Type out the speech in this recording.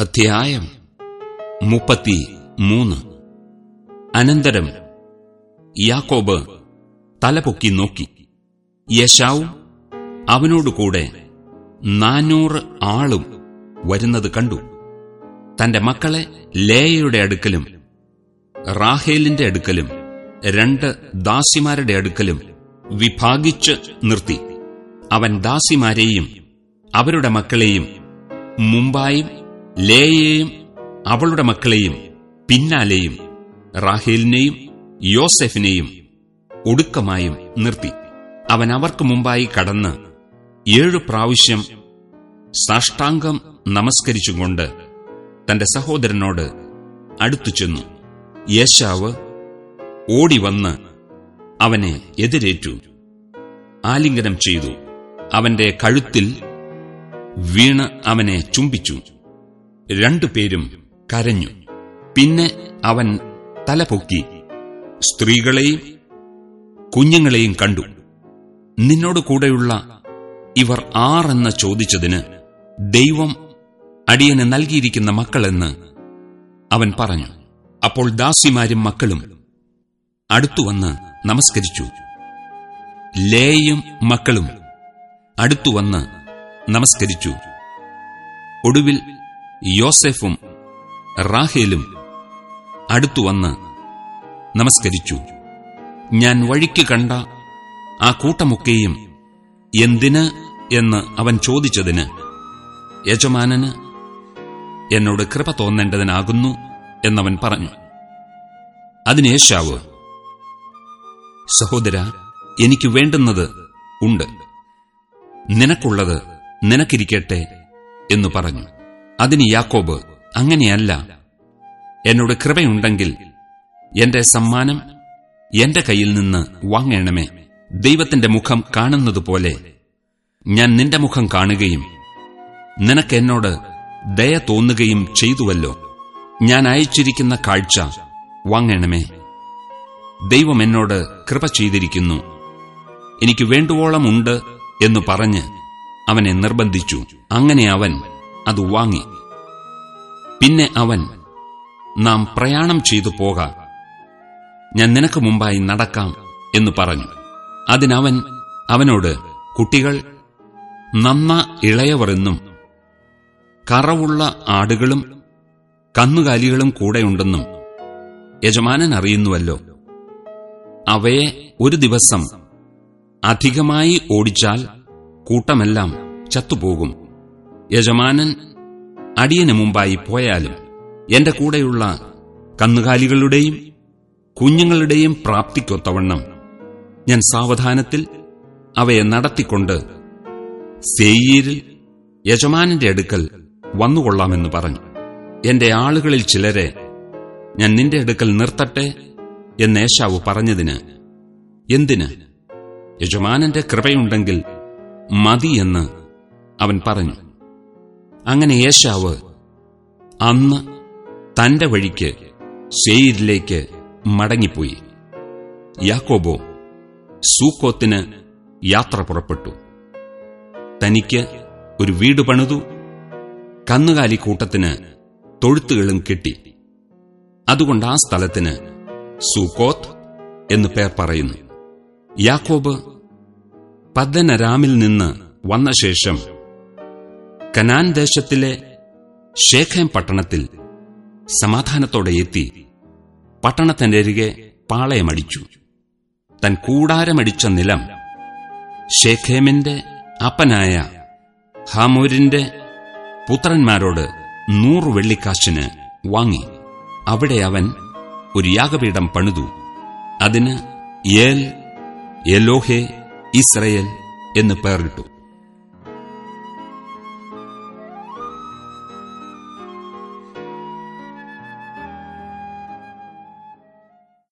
അധ്യായം മുപ്പത്തി മൂന്ന്. അനന്തരം യാക്കോബ് തലപൊക്കി നോക്കി. യശാവും അവനോടുകൂടെ നാനൂറ് ആളും വരുന്നത് കണ്ടു. തന്റെ മക്കളെ ലേയയുടെ അടുക്കലും റാഹേലിന്റെ അടുക്കലും രണ്ട് ദാസിമാരുടെ അടുക്കലും വിഭാഗിച്ച് നിർത്തി. അവൻ ദാസിമാരെയും അവരുടെ മക്കളെയും മുമ്പായും ലേയെയും അവളുടെ മക്കളെയും പിന്നാലെയും റാഹേലിനെയും യോസെഫിനെയും ഒടുക്കമായും നിർത്തി. അവൻ അവർക്ക് മുമ്പായി കടന്ന് ഏഴു പ്രാവശ്യം സാഷ്ടാംഗം നമസ്കരിച്ചുകൊണ്ട് തന്റെ സഹോദരനോട് അടുത്തു ചെന്നു. യേശാവ് ഓടിവന്ന് അവനെ എതിരേറ്റു. ആലിംഗനം ചെയ്തു. അവന്റെ കഴുത്തിൽ വീണ് അവനെ ചുംബിച്ചു. രണ്ടുപേരും കരഞ്ഞു. പിന്നെ അവൻ തലപൊക്കി സ്ത്രീകളെയും കുഞ്ഞുങ്ങളെയും കണ്ടു. നിന്നോട് കൂടെയുള്ള ഇവർ ആറെന്ന് ചോദിച്ചതിന് ദൈവം അടിയന് നൽകിയിരിക്കുന്ന മക്കളെന്ന് അവൻ പറഞ്ഞു. അപ്പോൾ ദാസിമാരും മക്കളും അടുത്തുവന്ന് നമസ്കരിച്ചു. ലേയും മക്കളും അടുത്തുവന്ന് നമസ്കരിച്ചു. ഒടുവിൽ യോസെഫും റാഹേലും അടുത്തുവന്ന് നമസ്കരിച്ചു. ഞാൻ വഴിക്ക് കണ്ട ആ കൂട്ടമൊക്കെയും എന്തിന് എന്ന് അവൻ ചോദിച്ചതിന് യജമാനന് എന്നോട് കൃപ തോന്നേണ്ടതിനാകുന്നു എന്നവൻ പറഞ്ഞു. അതിനേശാവ് സഹോദര എനിക്ക് വേണ്ടുന്നത് ഉണ്ട്. നിനക്കുള്ളത് നിനക്കിരിക്കട്ടെ എന്നു പറഞ്ഞു. അതിന് യാക്കോബ് അങ്ങനെയല്ല. എന്നോട് കൃപയുണ്ടെങ്കിൽ എന്റെ സമ്മാനം എന്റെ കയ്യിൽ നിന്ന് വാങ്ങണമേ. ദൈവത്തിന്റെ മുഖം കാണുന്നതുപോലെ ഞാൻ നിന്റെ മുഖം കാണുകയും നിനക്ക് എന്നോട് ദയ തോന്നുകയും ചെയ്തുവല്ലോ. ഞാൻ അയച്ചിരിക്കുന്ന കാഴ്ച വാങ്ങണമേ. ദൈവം എന്നോട് കൃപ ചെയ്തിരിക്കുന്നു. എനിക്ക് വേണ്ടുവോളം ഉണ്ട് എന്നു പറഞ്ഞ് അവനെ നിർബന്ധിച്ചു. അങ്ങനെ അവൻ അത് വാങ്ങി. പിന്നെ അവൻ നാം പ്രയാണം ചെയ്തു പോക. ഞാൻ നിനക്ക് മുമ്പായി നടക്കാം എന്ന് പറഞ്ഞു. അതിനവൻ അവനോട് കുട്ടികൾ നന്ന ഇളയവർ എന്നും കറവുള്ള ആടുകളും കന്നുകാലികളും കൂടെയുണ്ടെന്നും യജമാനൻ അറിയുന്നുവല്ലോ. അവയെ ഒരു ദിവസം അധികമായി ഓടിച്ചാൽ കൂട്ടമെല്ലാം ചത്തുപോകും. യജമാനൻ അടിയന് മുമ്പായി പോയാലും എന്റെ കൂടെയുള്ള കന്നുകാലികളുടെയും കുഞ്ഞുങ്ങളുടെയും പ്രാപ്തിക്കൊത്തവണ്ണം ഞാൻ സാവധാനത്തിൽ അവയെ നടത്തിക്കൊണ്ട് സെയ്യീരിൽ യജമാനന്റെ അടുക്കൽ വന്നുകൊള്ളാമെന്ന് പറഞ്ഞു. എന്റെ ആളുകളിൽ ചിലരെ ഞാൻ നിന്റെ അടുക്കൽ നിർത്തട്ടെ എന്ന് ഏശാവ് പറഞ്ഞതിന് എന്തിന്? യജമാനന്റെ കൃപയുണ്ടെങ്കിൽ മതി എന്ന് അവൻ പറഞ്ഞു. അങ്ങനെ യേശാവ് അന്ന് തന്റെ വഴിക്ക് സെയിരിലേക്ക് മടങ്ങിപ്പോയി. യാക്കോബോ സൂക്കോത്തിന് യാത്ര പുറപ്പെട്ടു. തനിക്ക് ഒരു വീട് പണിതു. കന്നുകാലി കൂട്ടത്തിന് തൊഴുത്തുകളും കിട്ടി. അതുകൊണ്ട് ആ സ്ഥലത്തിന് സൂക്കോത്ത് എന്ന് പേർ പറയുന്നു. യാക്കോബ് പദ്ദനരാമിൽ നിന്ന് വന്ന ശേഷം കനാൻ ദേശത്തിലെ ഷേഖേം പട്ടണത്തിൽ സമാധാനത്തോടെ എത്തി പട്ടണത്തിനരികെ പാളയമടിച്ചു തൻ കൂടാരമടിച്ച നിലം ഷേഖേമിന്റെ അപ്പനായ ഹാമൂരിന്റെ പുത്രന്മാരോട് നൂറ് വെള്ളിക്കാശിന് വാങ്ങി. അവിടെ അവൻ ഒരു യാഗപീഠം പണിതു. അതിന് ഏൽ എലോഹെ ഇസ്രയേൽ എന്ന് പേരിട്ടു.